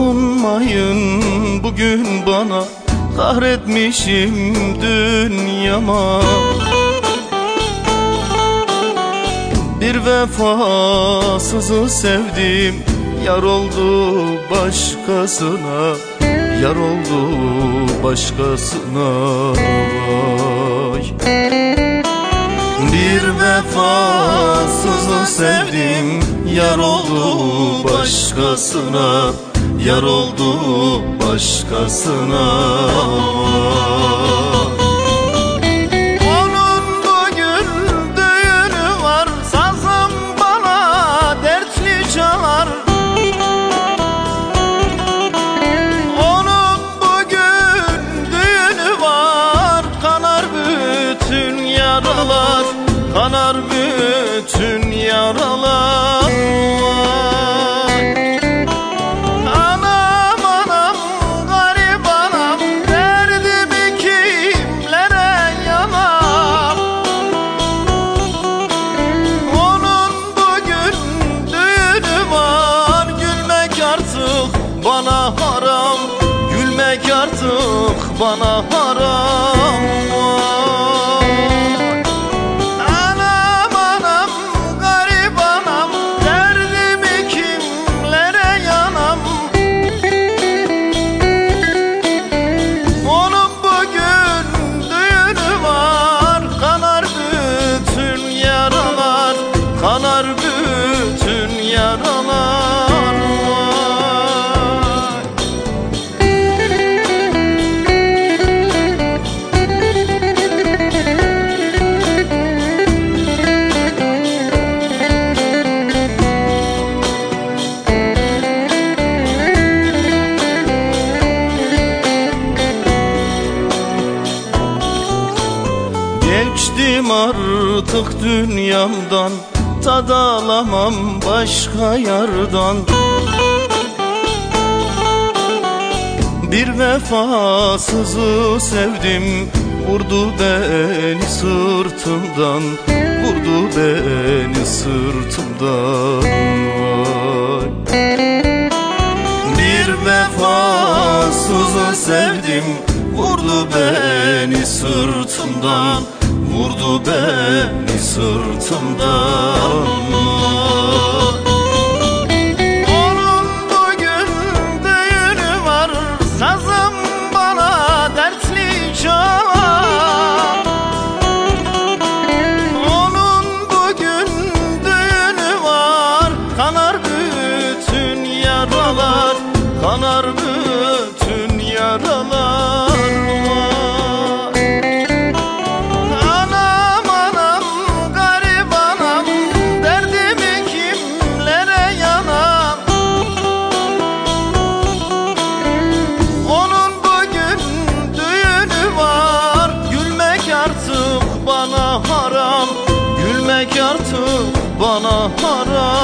dokunmayın bugün bana Kahretmişim dünyama. Bir vefasızı sevdim Yar oldu başkasına. Yar oldu başkasına. Bir vefasızı sevdim Yar oldu başkasına. Yar oldu başkasına. Kanar bütün yaralar. Kanar bütün bana haram Gülmek artık bana haram artık dünyamdan Tad alamam başka yardan Bir vefasızı sevdim Vurdu beni sırtımdan Vurdu beni sırtımdan. Bir vefasızı sevdim Vurdu beni sırtımdan Vurdu beni sırtımdan. Onun bana haram